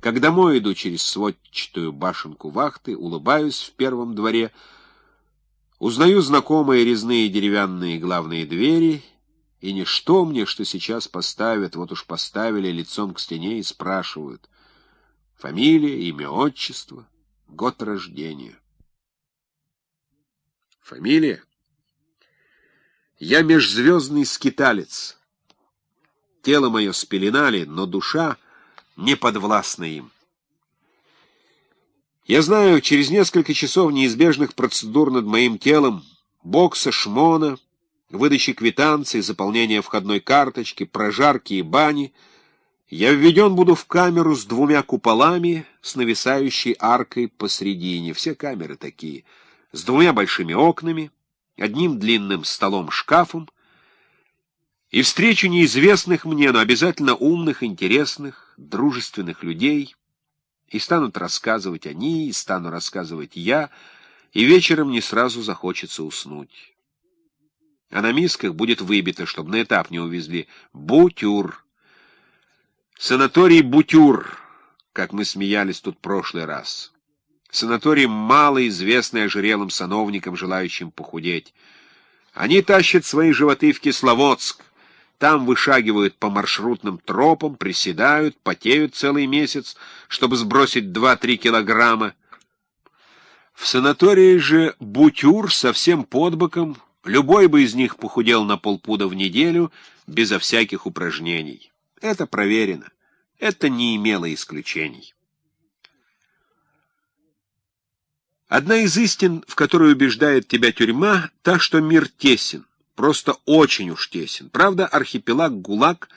Как домой иду через сводчатую башенку вахты, улыбаюсь в первом дворе, узнаю знакомые резные деревянные главные двери, и ничто мне, что сейчас поставят, вот уж поставили лицом к стене и спрашивают. Фамилия, имя, отчество, год рождения. Фамилия? Я межзвездный скиталец. Тело мое спеленали, но душа не подвластна им. Я знаю, через несколько часов неизбежных процедур над моим телом, бокса, шмона, выдачи квитанций, заполнения входной карточки, прожарки и бани, я введен буду в камеру с двумя куполами, с нависающей аркой посредине. Все камеры такие, с двумя большими окнами, одним длинным столом-шкафом, и встречу неизвестных мне, но обязательно умных, интересных, дружественных людей, и станут рассказывать они, и стану рассказывать я, и вечером не сразу захочется уснуть. А на мисках будет выбито, чтобы на этап не увезли, «Бутюр». Санаторий «Бутюр», как мы смеялись тут прошлый раз. Санаторий малоизвестный ожирелым сановникам, желающим похудеть. Они тащат свои животы в Кисловодск, там вышагивают по маршрутным тропам, приседают, потеют целый месяц, чтобы сбросить 2-3 килограмма. В санатории же Бутюр совсем под боком, любой бы из них похудел на полпуда в неделю, безо всяких упражнений. Это проверено. Это не имело исключений. Одна из истин, в которой убеждает тебя тюрьма, та, что мир тесен просто очень уж тесен. Правда, архипелаг ГУЛАГ,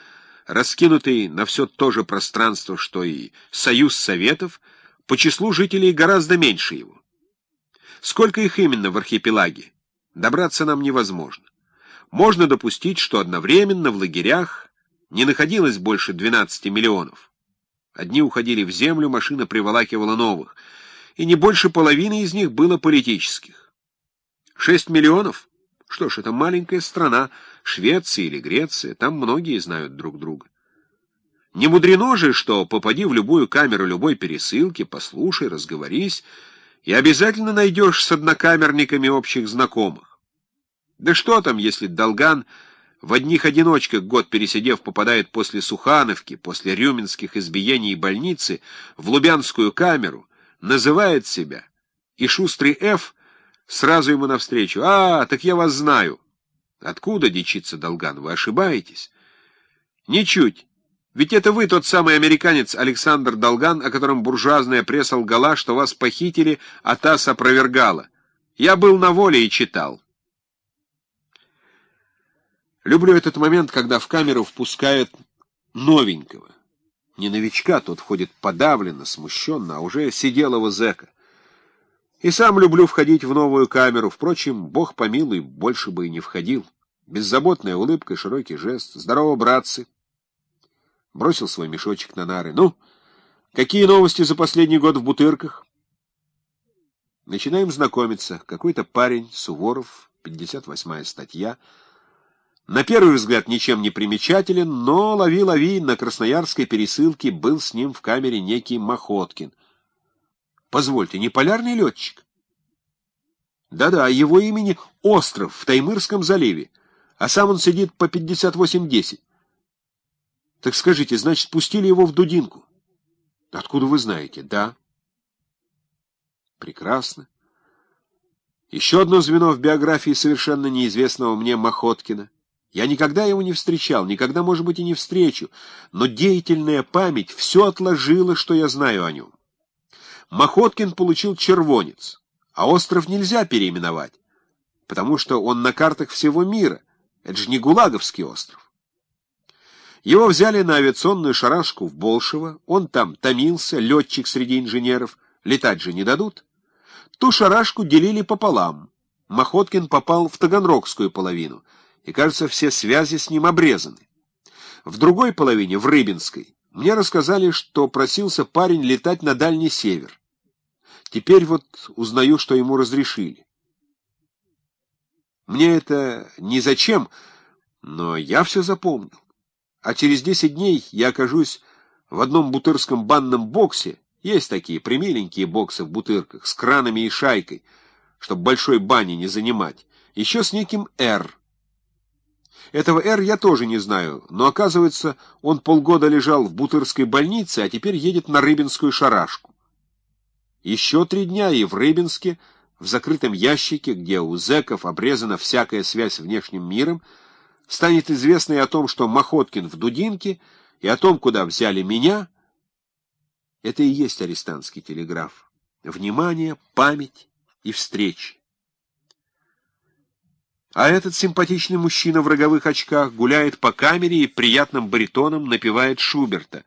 раскинутый на все то же пространство, что и Союз Советов, по числу жителей гораздо меньше его. Сколько их именно в архипелаге? Добраться нам невозможно. Можно допустить, что одновременно в лагерях не находилось больше 12 миллионов. Одни уходили в землю, машина приволакивала новых, и не больше половины из них было политических. 6 миллионов — что ж, это маленькая страна, Швеция или Греция, там многие знают друг друга. Не мудрено же, что попади в любую камеру любой пересылки, послушай, разговорись, и обязательно найдешь с однокамерниками общих знакомых. Да что там, если Долган в одних одиночках год пересидев попадает после Сухановки, после рюминских избиений и больницы, в Лубянскую камеру, называет себя, и шустрый Ф Сразу ему навстречу. «А, так я вас знаю». «Откуда, дичится Долган, вы ошибаетесь?» «Ничуть. Ведь это вы тот самый американец Александр Долган, о котором буржуазная пресса лгала, что вас похитили, а ТАСС опровергала. Я был на воле и читал». Люблю этот момент, когда в камеру впускают новенького. Не новичка, тот входит подавленно, смущенно, а уже сиделого зэка. И сам люблю входить в новую камеру. Впрочем, бог помилуй, больше бы и не входил. Беззаботная улыбка, широкий жест. Здорово, братцы. Бросил свой мешочек на нары. Ну, какие новости за последний год в Бутырках? Начинаем знакомиться. Какой-то парень, Суворов, 58-я статья. На первый взгляд ничем не примечателен, но лови-лови, на красноярской пересылке был с ним в камере некий Махоткин — Позвольте, не полярный летчик? Да-да, его имени Остров в Таймырском заливе, а сам он сидит по 58-10. Так скажите, значит, пустили его в Дудинку? Откуда вы знаете? Да. Прекрасно. Еще одно звено в биографии совершенно неизвестного мне Махоткина. Я никогда его не встречал, никогда, может быть, и не встречу, но деятельная память все отложила, что я знаю о нем. Махоткин получил червонец, а остров нельзя переименовать, потому что он на картах всего мира. Это же не Гулаговский остров. Его взяли на авиационную шарашку в Болшево, он там томился, летчик среди инженеров, летать же не дадут. Ту шарашку делили пополам. Махоткин попал в Таганрогскую половину, и, кажется, все связи с ним обрезаны. В другой половине, в Рыбинской, мне рассказали, что просился парень летать на Дальний Север. Теперь вот узнаю, что ему разрешили. Мне это ни зачем, но я все запомнил. А через десять дней я окажусь В одном бутырском банном боксе есть такие примиленькие боксы в бутырках с кранами и шайкой, чтобы большой бани не занимать. Еще с неким «Р». Этого «Р» я тоже не знаю, но, оказывается, он полгода лежал в Бутырской больнице, а теперь едет на Рыбинскую шарашку. Еще три дня и в Рыбинске, в закрытом ящике, где у зэков обрезана всякая связь с внешним миром, станет известно и о том, что Махоткин в Дудинке, и о том, куда взяли меня. Это и есть арестантский телеграф. Внимание, память и встречи. А этот симпатичный мужчина в роговых очках гуляет по камере и приятным баритоном напевает Шуберта.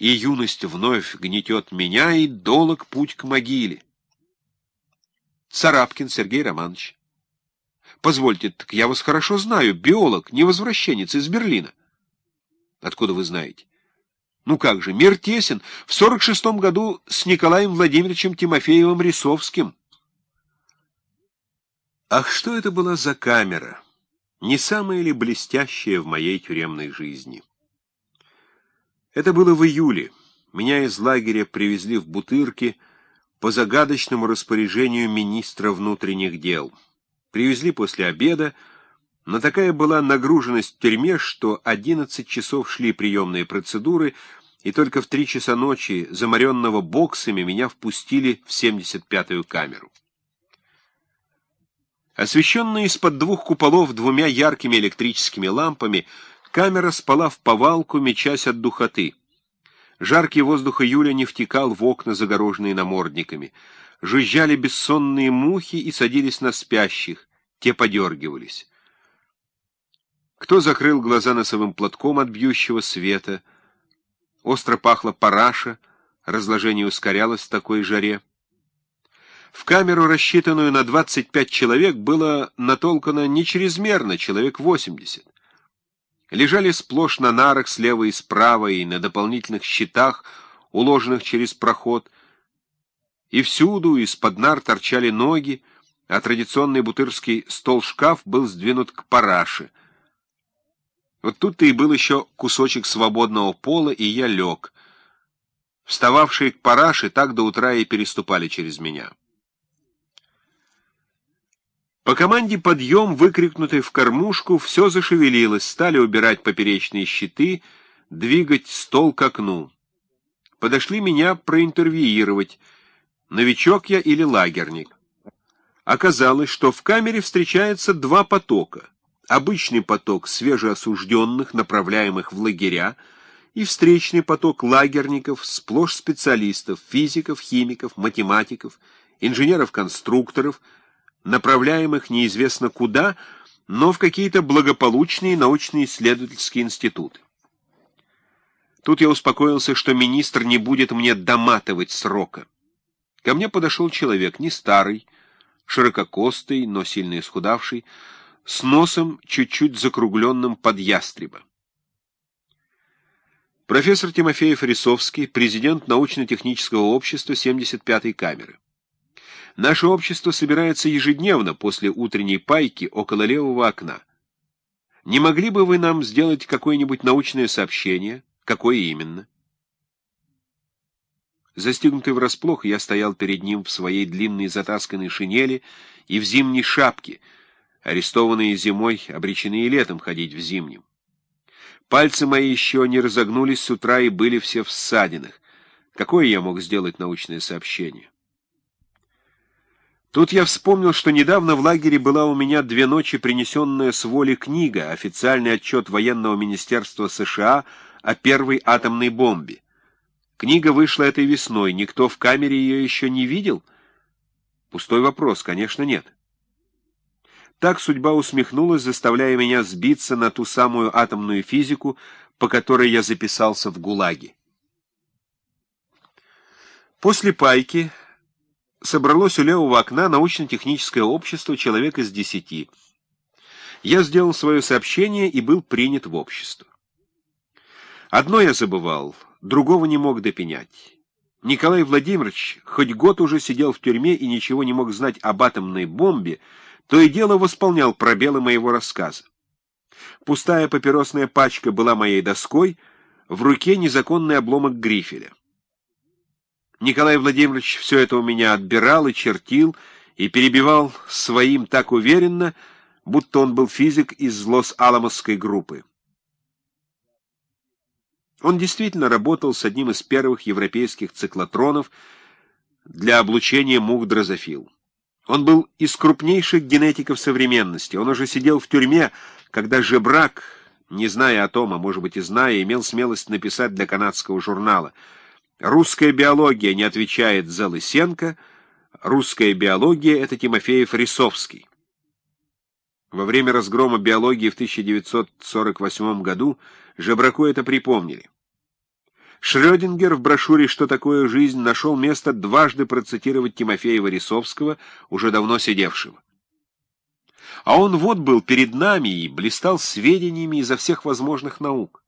И юность вновь гнетет меня, и долог путь к могиле. Царапкин Сергей Романович. Позвольте, так я вас хорошо знаю, биолог, не возвращенец из Берлина. Откуда вы знаете? Ну как же, мир тесен. В сорок шестом году с Николаем Владимировичем Тимофеевым-Рисовским. Ах, что это была за камера? Не самая ли блестящая в моей тюремной жизни? Это было в июле. Меня из лагеря привезли в Бутырки по загадочному распоряжению министра внутренних дел. Привезли после обеда, но такая была нагруженность в тюрьме, что 11 часов шли приемные процедуры, и только в 3 часа ночи, замаренного боксами, меня впустили в 75-ю камеру. Освещенная из-под двух куполов двумя яркими электрическими лампами, камера спала в повалку, мечась от духоты. Жаркий воздух июля не втекал в окна, загороженные намордниками. Жужжали бессонные мухи и садились на спящих, те подергивались. Кто закрыл глаза носовым платком от бьющего света? Остро пахло параша, разложение ускорялось в такой жаре. В камеру, рассчитанную на 25 человек, было натолкано не чрезмерно, человек 80. Лежали сплошь на нарах слева и справа и на дополнительных щитах, уложенных через проход. И всюду из-под нар торчали ноги, а традиционный бутырский стол-шкаф был сдвинут к параше. Вот тут-то и был еще кусочек свободного пола, и я лег. Встававшие к параше так до утра и переступали через меня. По команде «Подъем», выкрикнутой в кормушку, все зашевелилось, стали убирать поперечные щиты, двигать стол к окну. Подошли меня проинтервьюировать, новичок я или лагерник. Оказалось, что в камере встречается два потока. Обычный поток свежеосужденных, направляемых в лагеря, и встречный поток лагерников, сплошь специалистов, физиков, химиков, математиков, инженеров-конструкторов, направляемых неизвестно куда, но в какие-то благополучные научно-исследовательские институты. Тут я успокоился, что министр не будет мне доматывать срока. Ко мне подошел человек, не старый, ширококостый, но сильно исхудавший, с носом чуть-чуть закругленным под ястреба. Профессор Тимофеев Рисовский, президент научно-технического общества 75-й камеры. Наше общество собирается ежедневно после утренней пайки около левого окна. Не могли бы вы нам сделать какое-нибудь научное сообщение? Какое именно? Застегнутый врасплох, я стоял перед ним в своей длинной затасканной шинели и в зимней шапке. Арестованные зимой обречены и летом ходить в зимнем. Пальцы мои еще не разогнулись с утра и были все в ссадинах. Какое я мог сделать научное сообщение? Тут я вспомнил, что недавно в лагере была у меня две ночи принесенная с воли книга, официальный отчет военного министерства США о первой атомной бомбе. Книга вышла этой весной, никто в камере ее еще не видел? Пустой вопрос, конечно, нет. Так судьба усмехнулась, заставляя меня сбиться на ту самую атомную физику, по которой я записался в ГУЛАГе. После пайки собралось у левого окна научно-техническое общество человек из десяти. Я сделал свое сообщение и был принят в общество. Одно я забывал, другого не мог допенять. Николай Владимирович хоть год уже сидел в тюрьме и ничего не мог знать об атомной бомбе, то и дело восполнял пробелы моего рассказа. Пустая папиросная пачка была моей доской, в руке незаконный обломок грифеля. Николай Владимирович все это у меня отбирал и чертил, и перебивал своим так уверенно, будто он был физик из Лос-Аламосской группы. Он действительно работал с одним из первых европейских циклотронов для облучения мух дрозофил. Он был из крупнейших генетиков современности. Он уже сидел в тюрьме, когда Жебрак, не зная о том, а может быть и зная, имел смелость написать для канадского журнала «Русская биология не отвечает за Лысенко, русская биология — это Тимофеев-Рисовский». Во время разгрома биологии в 1948 году Жебраку это припомнили. Шрёдингер в брошюре «Что такое жизнь» нашел место дважды процитировать Тимофеева-Рисовского, уже давно сидевшего. А он вот был перед нами и блистал сведениями изо всех возможных наук.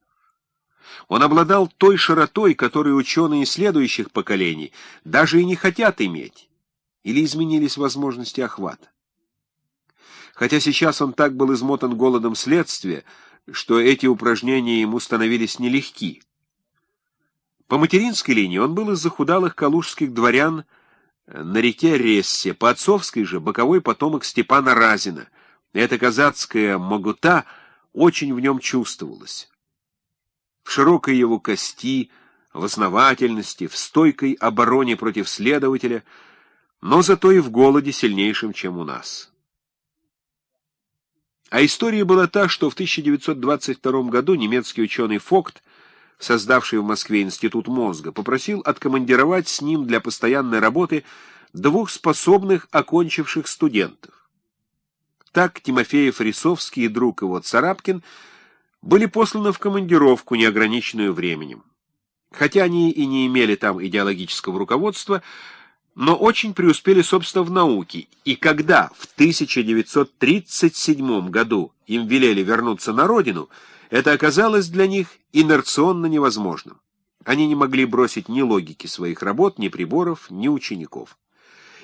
Он обладал той широтой, которую ученые следующих поколений даже и не хотят иметь, или изменились возможности охвата. Хотя сейчас он так был измотан голодом следствия, что эти упражнения ему становились нелегки. По материнской линии он был из захудалых калужских дворян на реке Рессе, по отцовской же боковой потомок Степана Разина. Эта казацкая могута очень в нем чувствовалась. В широкой его кости, в основательности, в стойкой обороне против следователя, но зато и в голоде сильнейшем, чем у нас. А история была та, что в 1922 году немецкий ученый Фокт создавший в Москве Институт мозга, попросил откомандировать с ним для постоянной работы двух способных окончивших студентов. Так Тимофеев Рисовский и друг его Царапкин были посланы в командировку, неограниченную временем. Хотя они и не имели там идеологического руководства, но очень преуспели, собственно, в науке, и когда в 1937 году им велели вернуться на родину, это оказалось для них инерционно невозможным. Они не могли бросить ни логики своих работ, ни приборов, ни учеников.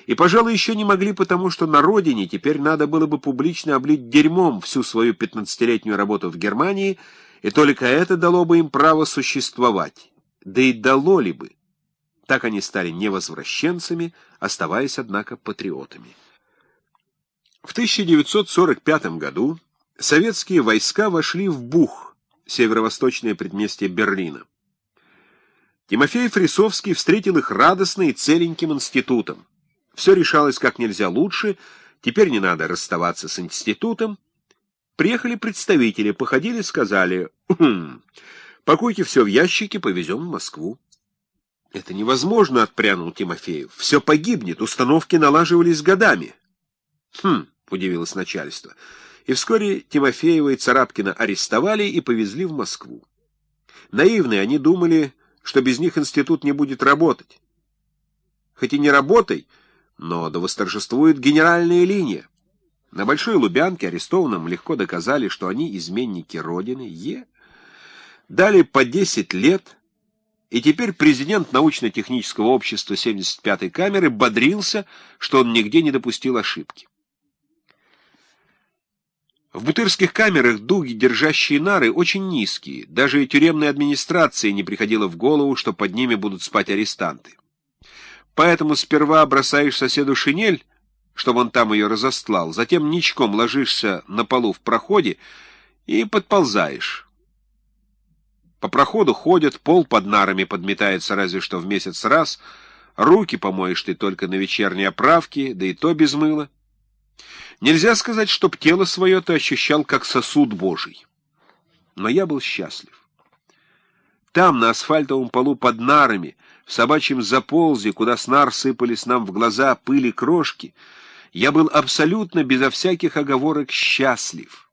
И, пожалуй, еще не могли, потому что на родине теперь надо было бы публично облить дерьмом всю свою пятнадцатилетнюю работу в Германии, и только это дало бы им право существовать. Да и дало ли бы. Так они стали невозвращенцами, оставаясь, однако, патриотами. В 1945 году советские войска вошли в Бух, северо-восточное предместье Берлина. Тимофей Фрисовский встретил их радостно и целеньким институтом. Все решалось как нельзя лучше, теперь не надо расставаться с институтом. Приехали представители, походили, сказали, «Хм, «Пакуйте все в ящики, повезем в Москву». «Это невозможно», — отпрянул Тимофеев. «Все погибнет, установки налаживались годами». «Хм», — удивилось начальство, — и вскоре Тимофеева и Царапкина арестовали и повезли в Москву. Наивные они думали, что без них институт не будет работать. Хоть и не работай, но да восторжествует генеральная линия. На Большой Лубянке арестованным легко доказали, что они изменники Родины, Е. Дали по 10 лет, и теперь президент научно-технического общества 75-й камеры бодрился, что он нигде не допустил ошибки. В бутырских камерах дуги, держащие нары, очень низкие. Даже тюремной администрации не приходило в голову, что под ними будут спать арестанты. Поэтому сперва бросаешь соседу шинель, чтобы он там ее разостлал, затем ничком ложишься на полу в проходе и подползаешь. По проходу ходят, пол под нарами подметается разве что в месяц раз, руки помоешь ты только на вечерней оправке, да и то без мыла. Нельзя сказать, чтоб тело свое ты ощущал как сосуд Божий. Но я был счастлив. Там, на асфальтовом полу под нарами, в собачьем заползе, куда с нар сыпались нам в глаза пыли крошки, я был абсолютно безо всяких оговорок счастлив.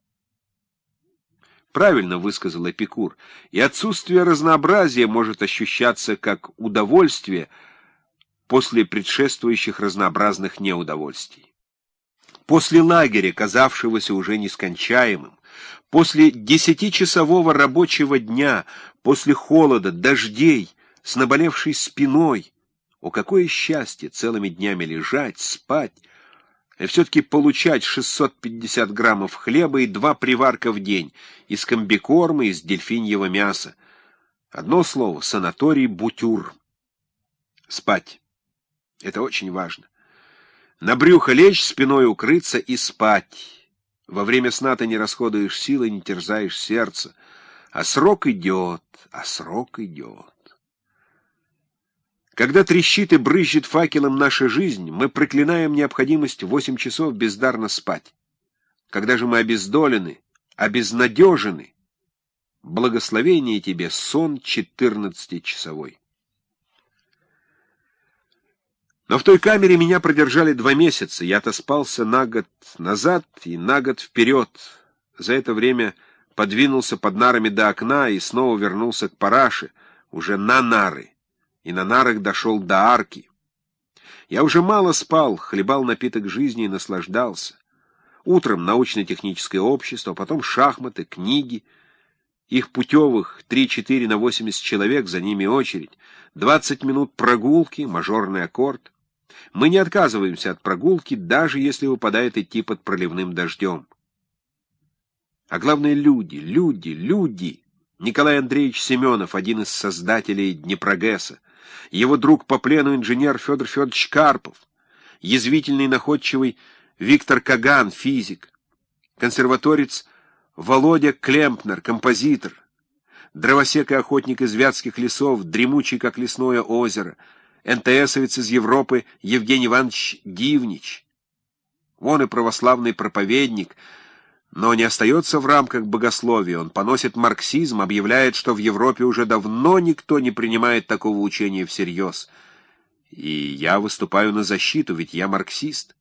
Правильно высказал Эпикур, и отсутствие разнообразия может ощущаться как удовольствие после предшествующих разнообразных неудовольствий. После лагеря, казавшегося уже нескончаемым, после десятичасового рабочего дня, после холода, дождей, с наболевшей спиной, о, какое счастье целыми днями лежать, спать, и все-таки получать 650 граммов хлеба и два приварка в день из комбикорма, из дельфиньего мяса, Одно слово — санаторий Бутюр. Спать. Это очень важно. На брюхо лечь, спиной укрыться и спать. Во время сна ты не расходуешь силы, не терзаешь сердце. А срок идет, а срок идет. Когда трещит и брызжет факелом наша жизнь, мы проклинаем необходимость восемь часов бездарно спать. Когда же мы обездолены, обезнадежены, благословение тебе, сон четырнадцатичасовой. Но в той камере меня продержали два месяца. Я отоспался на год назад и на год вперед. За это время подвинулся под нарами до окна и снова вернулся к параше, уже на нары, и на нарах дошел до арки. Я уже мало спал, хлебал напиток жизни и наслаждался. Утром научно-техническое общество, потом шахматы, книги. Их путевых 3-4 на 80 человек, за ними очередь. 20 минут прогулки, мажорный аккорд. Мы не отказываемся от прогулки, даже если выпадает идти под проливным дождем. А главное — люди, люди, люди. Николай Андреевич Семенов, один из создателей Днепрогесса, его друг по плену инженер Федор Федорович Карпов, язвительный находчивый Виктор Каган, физик, консерваторец Володя Клемпнер, композитор, дровосек и охотник из вятских лесов, дремучий, как лесное озеро — НТСовец из Европы Евгений Иванович Дивнич. Он и православный проповедник, но не остается в рамках богословия. Он поносит марксизм, объявляет, что в Европе уже давно никто не принимает такого учения всерьез. И я выступаю на защиту, ведь я марксист.